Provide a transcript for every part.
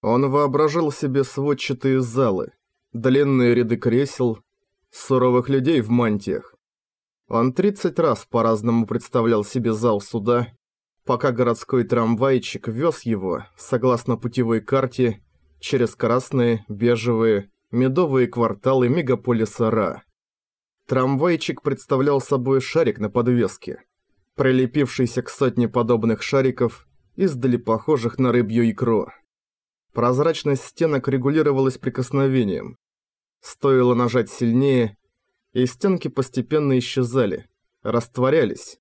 Он воображал себе сводчатые залы, длинные ряды кресел, суровых людей в мантиях. Он 30 раз по-разному представлял себе зал суда, пока городской трамвайчик вез его, согласно путевой карте, через красные, бежевые, медовые кварталы мегаполиса Ра. Трамвайчик представлял собой шарик на подвеске, прилепившийся к сотне подобных шариков, издали похожих на рыбью икру. Прозрачность стенок регулировалась прикосновением. Стоило нажать сильнее, и стенки постепенно исчезали, растворялись,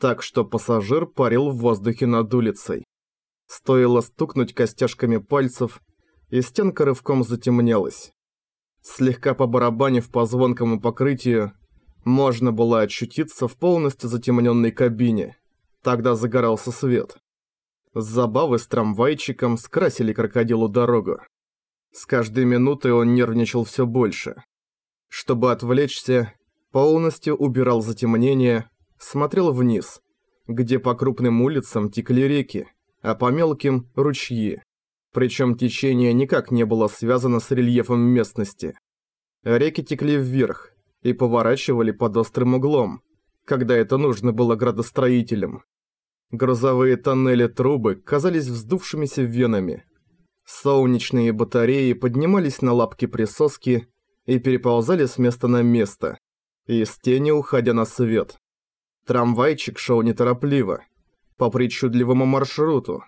так что пассажир парил в воздухе над улицей. Стоило стукнуть костяшками пальцев, и стенка рывком затемнялась. Слегка побарабанив по звонкому покрытию, можно было очутиться в полностью затемненной кабине. Тогда загорался свет. Забавы с трамвайчиком скрасили крокодилу дорогу. С каждой минутой он нервничал все больше. Чтобы отвлечься, полностью убирал затемнение, смотрел вниз, где по крупным улицам текли реки, а по мелким – ручьи. Причем течение никак не было связано с рельефом местности. Реки текли вверх и поворачивали под острым углом, когда это нужно было градостроителям. Грузовые тоннели-трубы казались вздувшимися венами. Солнечные батареи поднимались на лапки присоски и переползали с места на место, из тени уходя на свет. Трамвайчик шел неторопливо, по причудливому маршруту,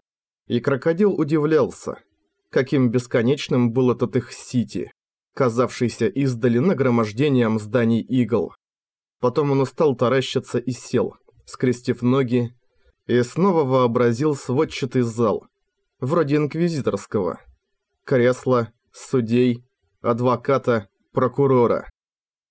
и крокодил удивлялся, каким бесконечным был этот их сити, казавшийся издали нагромождением зданий игл. Потом он устал таращиться и сел, скрестив ноги и снова вообразил сводчатый зал, вроде инквизиторского. Кресло, судей, адвоката, прокурора.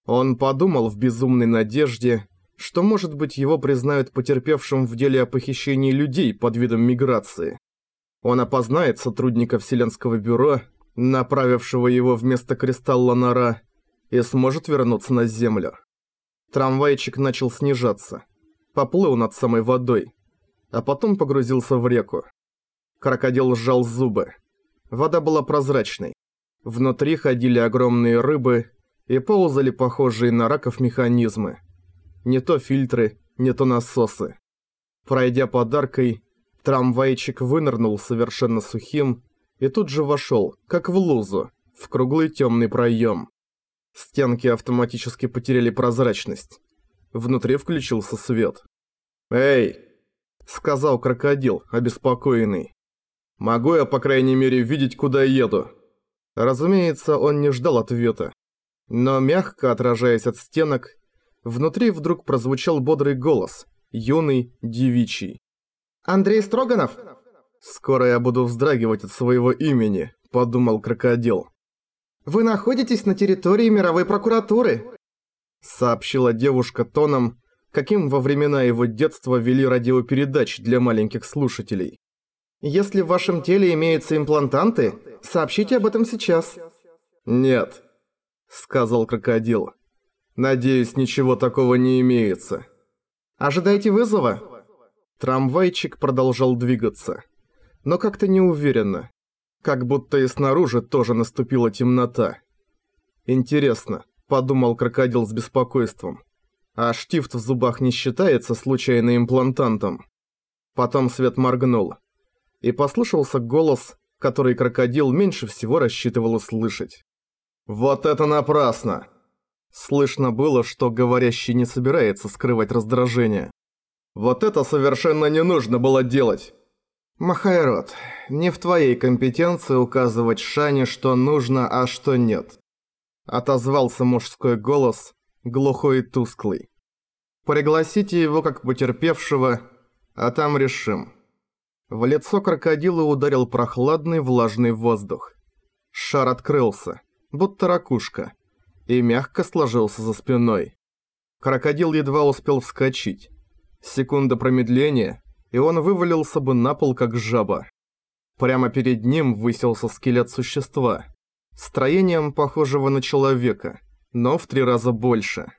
Он подумал в безумной надежде, что, может быть, его признают потерпевшим в деле о похищении людей под видом миграции. Он опознает сотрудника Вселенского бюро, направившего его вместо кристалла нора, и сможет вернуться на Землю. Трамвайчик начал снижаться. Поплыл над самой водой а потом погрузился в реку. Крокодил сжал зубы. Вода была прозрачной. Внутри ходили огромные рыбы и ползали похожие на раков механизмы. Не то фильтры, не то насосы. Пройдя подаркой, трамвайчик вынырнул совершенно сухим и тут же вошел, как в лузу, в круглый темный проем. Стенки автоматически потеряли прозрачность. Внутри включился свет. «Эй!» Сказал крокодил, обеспокоенный. «Могу я, по крайней мере, видеть, куда еду?» Разумеется, он не ждал ответа. Но мягко отражаясь от стенок, внутри вдруг прозвучал бодрый голос, юный, девичий. «Андрей Строганов?» «Скоро я буду вздрагивать от своего имени», — подумал крокодил. «Вы находитесь на территории мировой прокуратуры», — сообщила девушка тоном, каким во времена его детства вели радиопередачи для маленьких слушателей. «Если в вашем теле имеются имплантанты, сообщите об этом сейчас». «Нет», — сказал крокодил. «Надеюсь, ничего такого не имеется». «Ожидайте вызова». Трамвайчик продолжал двигаться, но как-то неуверенно, как будто и снаружи тоже наступила темнота. «Интересно», — подумал крокодил с беспокойством а штифт в зубах не считается случайным имплантантом. Потом свет моргнул. И послышался голос, который крокодил меньше всего рассчитывал услышать. «Вот это напрасно!» Слышно было, что говорящий не собирается скрывать раздражение. «Вот это совершенно не нужно было делать!» «Махайрод, не в твоей компетенции указывать Шане, что нужно, а что нет», отозвался мужской голос, глухой и тусклый. «Пригласите его как потерпевшего, а там решим». В лицо крокодила ударил прохладный влажный воздух. Шар открылся, будто ракушка, и мягко сложился за спиной. Крокодил едва успел вскочить. Секунда промедления, и он вывалился бы на пол, как жаба. Прямо перед ним высился скелет существа, строением похожего на человека, но в три раза больше.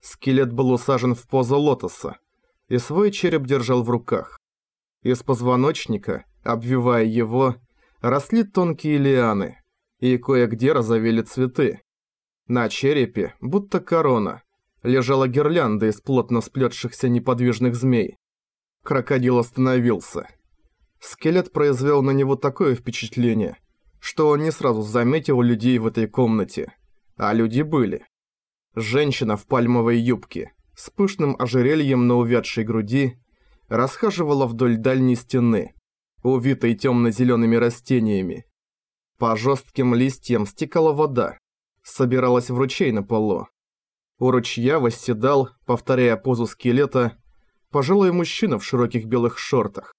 Скелет был усажен в позу лотоса, и свой череп держал в руках. Из позвоночника, обвивая его, росли тонкие лианы, и кое-где разовели цветы. На черепе, будто корона, лежала гирлянда из плотно сплетшихся неподвижных змей. Крокодил остановился. Скелет произвел на него такое впечатление, что он не сразу заметил людей в этой комнате. А люди были. Женщина в пальмовой юбке, с пышным ожерельем на увядшей груди, расхаживала вдоль дальней стены, увитой темно-зелеными растениями. По жестким листьям стекала вода, собиралась в ручей на полу. У ручья восседал, повторяя позу скелета, пожилой мужчина в широких белых шортах.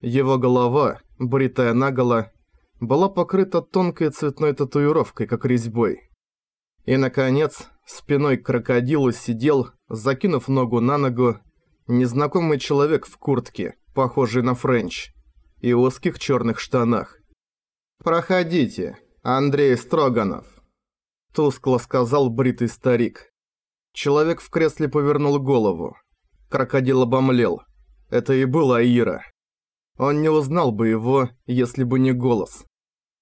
Его голова, бритая наголо, была покрыта тонкой цветной татуировкой, как резьбой. И, наконец, спиной к крокодилу сидел, закинув ногу на ногу, незнакомый человек в куртке, похожий на френч, и узких черных штанах. «Проходите, Андрей Строганов», – тускло сказал бритый старик. Человек в кресле повернул голову. Крокодил обомлел. Это и был Аира. Он не узнал бы его, если бы не голос.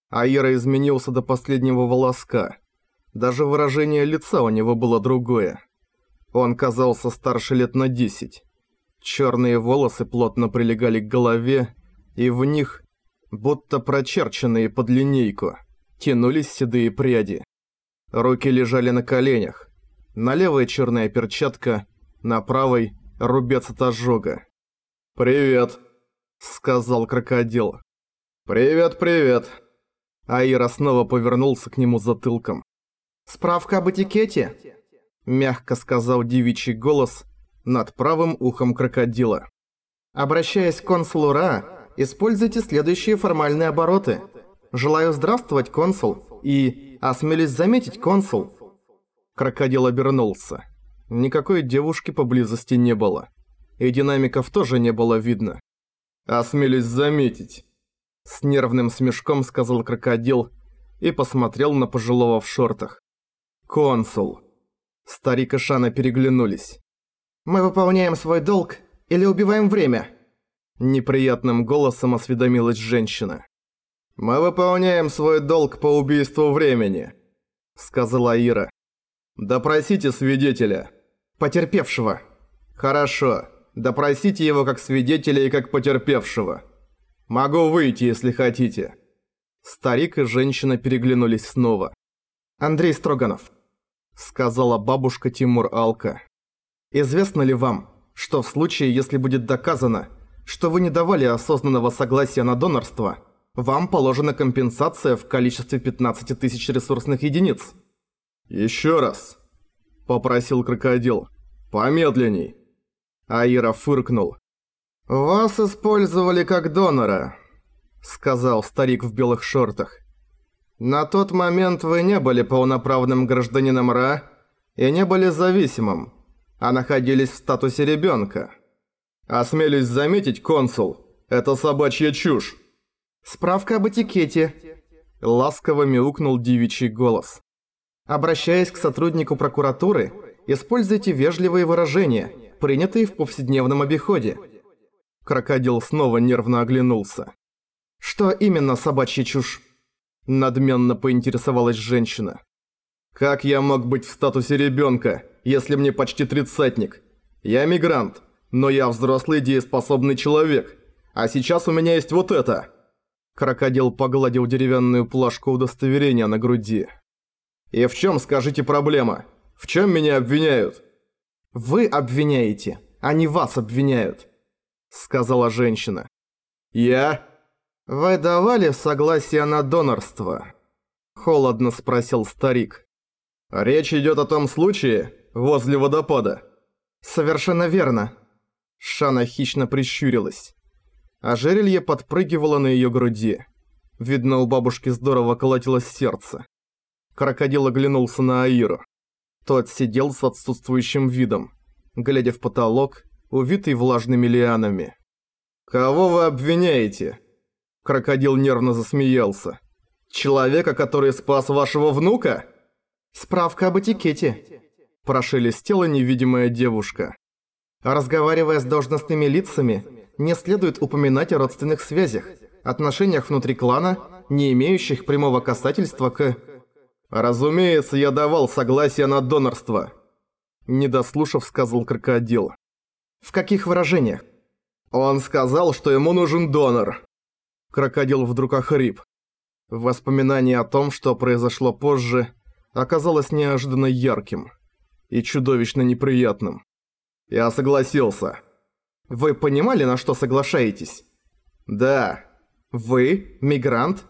Аира изменился до последнего волоска. Даже выражение лица у него было другое. Он казался старше лет на десять. Черные волосы плотно прилегали к голове, и в них, будто прочерченные под линейку, тянулись седые пряди. Руки лежали на коленях. На левой черная перчатка, на правой рубец от ожога. «Привет», — сказал крокодил. «Привет, привет». Аира снова повернулся к нему затылком. «Справка об этикете?» — мягко сказал девичий голос над правым ухом крокодила. «Обращаясь к консулу Ра, используйте следующие формальные обороты. Желаю здравствовать, консул, и осмелюсь заметить, консул». Крокодил обернулся. Никакой девушки поблизости не было. И динамиков тоже не было видно. «Осмелюсь заметить», — с нервным смешком сказал крокодил и посмотрел на пожилого в шортах. «Консул». Старик и Шана переглянулись. «Мы выполняем свой долг или убиваем время?» Неприятным голосом осведомилась женщина. «Мы выполняем свой долг по убийству времени», — сказала Ира. «Допросите свидетеля». «Потерпевшего». «Хорошо. Допросите его как свидетеля и как потерпевшего. Могу выйти, если хотите». Старик и женщина переглянулись снова. «Андрей Строганов», — сказала бабушка Тимур Алка. «Известно ли вам, что в случае, если будет доказано, что вы не давали осознанного согласия на донорство, вам положена компенсация в количестве 15 тысяч ресурсных единиц?» «Еще раз», — попросил крокодил. «Помедленней». Аира фыркнул. «Вас использовали как донора», — сказал старик в белых шортах. «На тот момент вы не были полноправным гражданином Ра и не были зависимым, а находились в статусе ребенка. Осмелюсь заметить, консул, это собачья чушь». «Справка об этикете», — ласково мяукнул девичий голос. Обращаясь к сотруднику прокуратуры, используйте вежливые выражения, принятые в повседневном обиходе. Крокодил снова нервно оглянулся. Что именно собачья чушь? Надменно поинтересовалась женщина. Как я мог быть в статусе ребенка, если мне почти тридцатник? Я мигрант, но я взрослый дееспособный человек. А сейчас у меня есть вот это. Крокодил погладил деревянную плашку удостоверения на груди. «И в чем, скажите, проблема? В чем меня обвиняют?» «Вы обвиняете, а не вас обвиняют», — сказала женщина. «Я?» «Вы давали согласие на донорство?» — холодно спросил старик. «Речь идет о том случае возле водопада». «Совершенно верно». Шана хищно прищурилась. Ожерелье подпрыгивало на ее груди. Видно, у бабушки здорово колотилось сердце. Крокодил оглянулся на Аиру. Тот сидел с отсутствующим видом, глядя в потолок, увитый влажными лианами. «Кого вы обвиняете?» Крокодил нервно засмеялся. «Человека, который спас вашего внука?» «Справка об этикете», – прошелестела невидимая девушка. «Разговаривая с должностными лицами, не следует упоминать о родственных связях. отношениях внутри клана, не имеющих прямого касательства к... «Разумеется, я давал согласие на донорство», – недослушав, сказал крокодил. «В каких выражениях?» «Он сказал, что ему нужен донор». Крокодил вдруг охрип. Воспоминание о том, что произошло позже, оказалось неожиданно ярким и чудовищно неприятным. Я согласился. Вы понимали, на что соглашаетесь? Да. Вы, мигрант,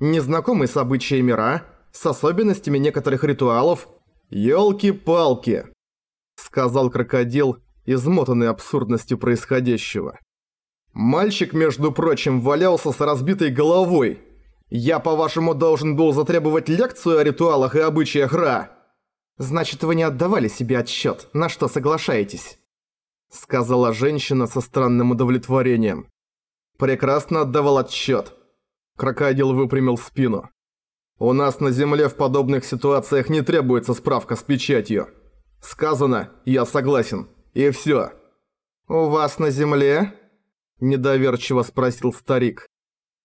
незнакомый с обычаями мира, с особенностями некоторых ритуалов. «Ёлки-палки!» — сказал крокодил, измотанный абсурдностью происходящего. «Мальчик, между прочим, валялся с разбитой головой. Я, по-вашему, должен был затребовать лекцию о ритуалах и обычаях Ра?» «Значит, вы не отдавали себе отчет, на что соглашаетесь?» Сказала женщина со странным удовлетворением. «Прекрасно отдавал отчет. Крокодил выпрямил спину. «У нас на Земле в подобных ситуациях не требуется справка с печатью. Сказано, я согласен. И всё». «У вас на Земле?» Недоверчиво спросил старик.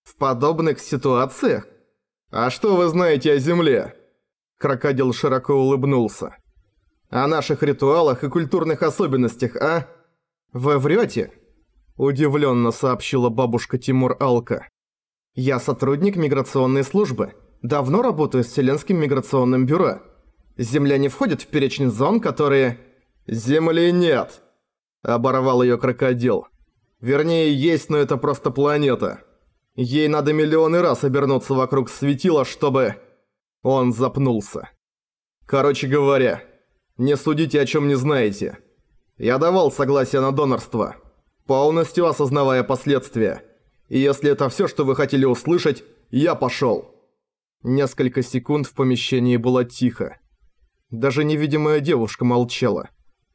«В подобных ситуациях?» «А что вы знаете о Земле?» Крокодил широко улыбнулся. «О наших ритуалах и культурных особенностях, а?» «Вы врете?» Удивленно сообщила бабушка Тимур Алка. «Я сотрудник миграционной службы. Давно работаю с Вселенским миграционным бюро. Земля не входит в перечень зон, которые...» «Земли нет!» Оборвал её крокодил. «Вернее, есть, но это просто планета. Ей надо миллионы раз обернуться вокруг светила, чтобы...» Он запнулся. Короче говоря, не судите о чем не знаете. Я давал согласие на донорство, полностью осознавая последствия. И если это все, что вы хотели услышать, я пошел. Несколько секунд в помещении было тихо. Даже невидимая девушка молчала,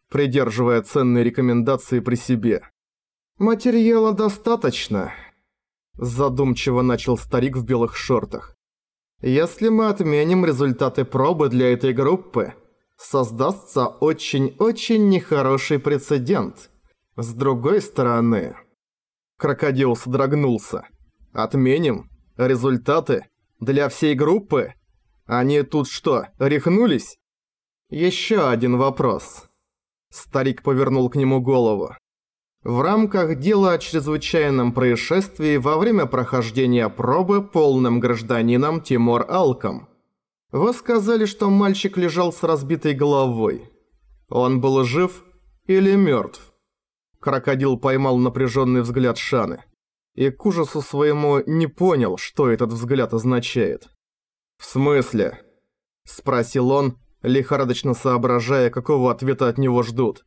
придерживая ценные рекомендации при себе. «Материала достаточно», – задумчиво начал старик в белых шортах. Если мы отменим результаты пробы для этой группы, создастся очень-очень нехороший прецедент. С другой стороны... Крокодил содрогнулся. Отменим? Результаты? Для всей группы? Они тут что, рехнулись? Еще один вопрос. Старик повернул к нему голову. В рамках дела о чрезвычайном происшествии во время прохождения пробы полным гражданином Тимур Алком. Вы сказали, что мальчик лежал с разбитой головой. Он был жив или мертв? Крокодил поймал напряженный взгляд Шаны. И к ужасу своему не понял, что этот взгляд означает. «В смысле?» – спросил он, лихорадочно соображая, какого ответа от него ждут.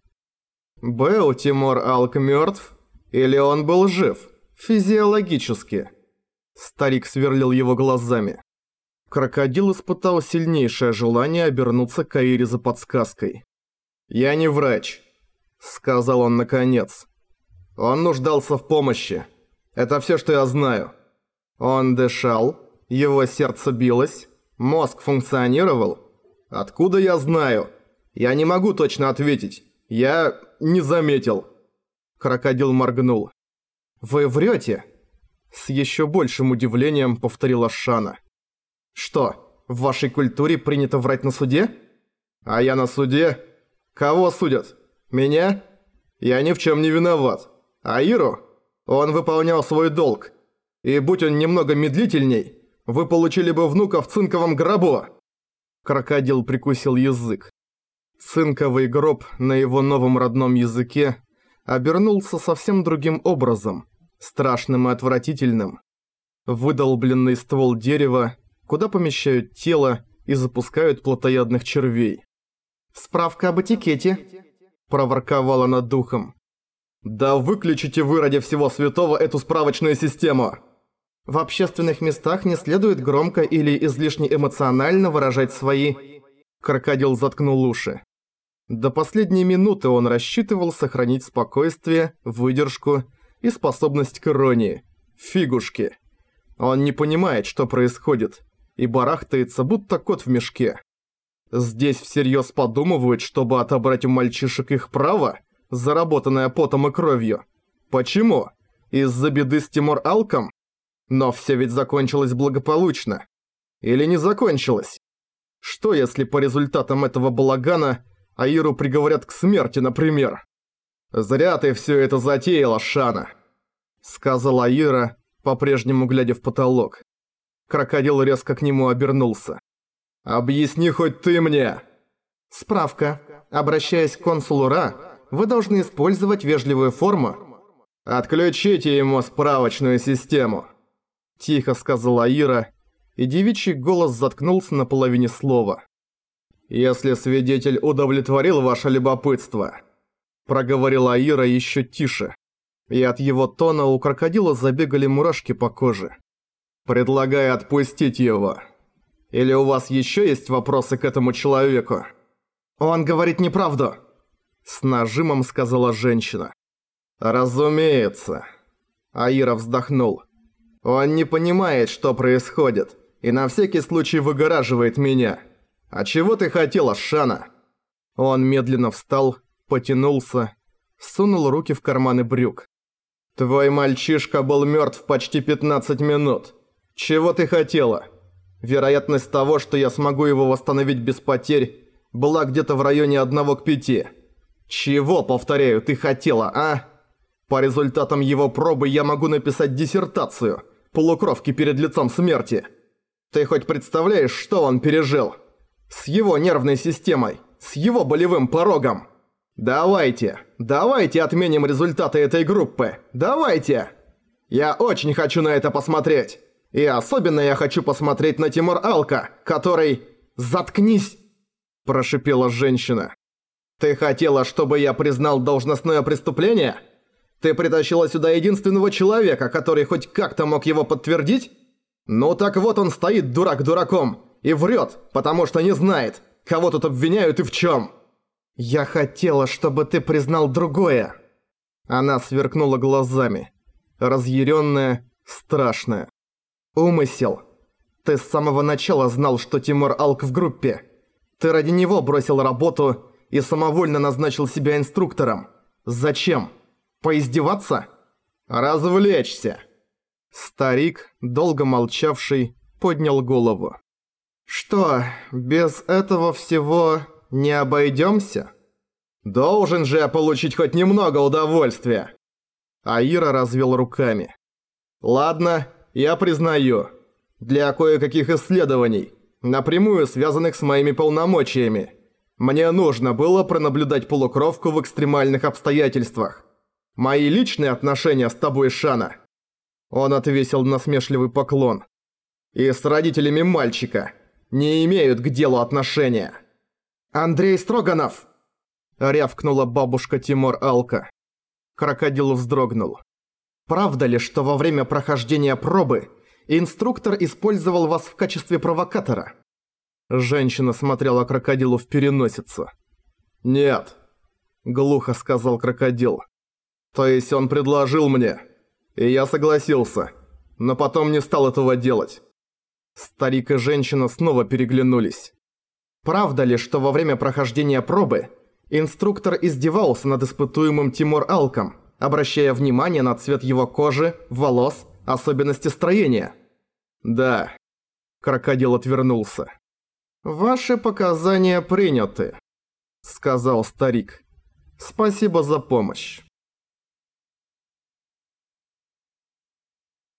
Был Тимур Алк мертв? Или он был жив? Физиологически?» Старик сверлил его глазами. Крокодил испытал сильнейшее желание обернуться к Аире за подсказкой. «Я не врач», — сказал он наконец. «Он нуждался в помощи. Это все, что я знаю. Он дышал, его сердце билось, мозг функционировал. Откуда я знаю? Я не могу точно ответить. Я не заметил». Крокодил моргнул. «Вы врете?» С еще большим удивлением повторила Шана. «Что, в вашей культуре принято врать на суде?» «А я на суде? Кого судят? Меня? Я ни в чем не виноват. А Иру? Он выполнял свой долг. И будь он немного медлительней, вы получили бы внука в цинковом гробу!» Крокодил прикусил язык. Цинковый гроб на его новом родном языке обернулся совсем другим образом, страшным и отвратительным. Выдолбленный ствол дерева, куда помещают тело и запускают плотоядных червей. «Справка об этикете», – проворковала над духом. «Да выключите вы ради всего святого эту справочную систему!» В общественных местах не следует громко или излишне эмоционально выражать свои... Крокодил заткнул уши. До последней минуты он рассчитывал сохранить спокойствие, выдержку и способность к иронии. Фигушки. Он не понимает, что происходит, и барахтается, будто кот в мешке. Здесь всерьез подумывают, чтобы отобрать у мальчишек их право, заработанное потом и кровью. Почему? Из-за беды с Тимур Алком? Но все ведь закончилось благополучно. Или не закончилось? Что если по результатам этого балагана Аиру приговорят к смерти, например? «Зря ты все это затеяла, Шана», — сказала Аира, по-прежнему глядя в потолок. Крокодил резко к нему обернулся. «Объясни хоть ты мне!» Справка. Обращаясь к консулу Ра, вы должны использовать вежливую форму. «Отключите ему справочную систему!» Тихо сказала Аира, и девичий голос заткнулся на половине слова. «Если свидетель удовлетворил ваше любопытство», проговорила Аира еще тише, и от его тона у крокодила забегали мурашки по коже. «Предлагаю отпустить его. Или у вас еще есть вопросы к этому человеку?» «Он говорит неправду», — с нажимом сказала женщина. «Разумеется». Аира вздохнул. «Он не понимает, что происходит и на всякий случай выгораживает меня. А чего ты хотела, Шана?» Он медленно встал, потянулся, сунул руки в карманы брюк. «Твой мальчишка был мертв почти 15 минут. Чего ты хотела? Вероятность того, что я смогу его восстановить без потерь, была где-то в районе 1 к 5. Чего, повторяю, ты хотела, а? По результатам его пробы я могу написать диссертацию, полукровки перед лицом смерти». Ты хоть представляешь, что он пережил? С его нервной системой, с его болевым порогом. Давайте, давайте отменим результаты этой группы. Давайте. Я очень хочу на это посмотреть. И особенно я хочу посмотреть на Тимур Алка, который... Заткнись! Прошипела женщина. Ты хотела, чтобы я признал должностное преступление? Ты притащила сюда единственного человека, который хоть как-то мог его подтвердить? «Ну так вот он стоит, дурак дураком, и врет, потому что не знает, кого тут обвиняют и в чем. «Я хотела, чтобы ты признал другое». Она сверкнула глазами. Разъяренная, страшная. «Умысел. Ты с самого начала знал, что Тимур Алк в группе. Ты ради него бросил работу и самовольно назначил себя инструктором. Зачем? Поиздеваться? Развлечься!» Старик, долго молчавший, поднял голову. «Что, без этого всего не обойдемся?» «Должен же я получить хоть немного удовольствия!» Аира развел руками. «Ладно, я признаю. Для кое-каких исследований, напрямую связанных с моими полномочиями, мне нужно было пронаблюдать полукровку в экстремальных обстоятельствах. Мои личные отношения с тобой, Шана, он отвесил насмешливый поклон. «И с родителями мальчика не имеют к делу отношения». «Андрей Строганов!» Рявкнула бабушка Тимур Алка. Крокодил вздрогнул. «Правда ли, что во время прохождения пробы инструктор использовал вас в качестве провокатора?» Женщина смотрела крокодилу в переносицу. «Нет», — глухо сказал крокодил. «То есть он предложил мне...» И я согласился, но потом не стал этого делать. Старик и женщина снова переглянулись. Правда ли, что во время прохождения пробы инструктор издевался над испытуемым Тимур Алком, обращая внимание на цвет его кожи, волос, особенности строения? Да. Крокодил отвернулся. «Ваши показания приняты», — сказал старик. «Спасибо за помощь».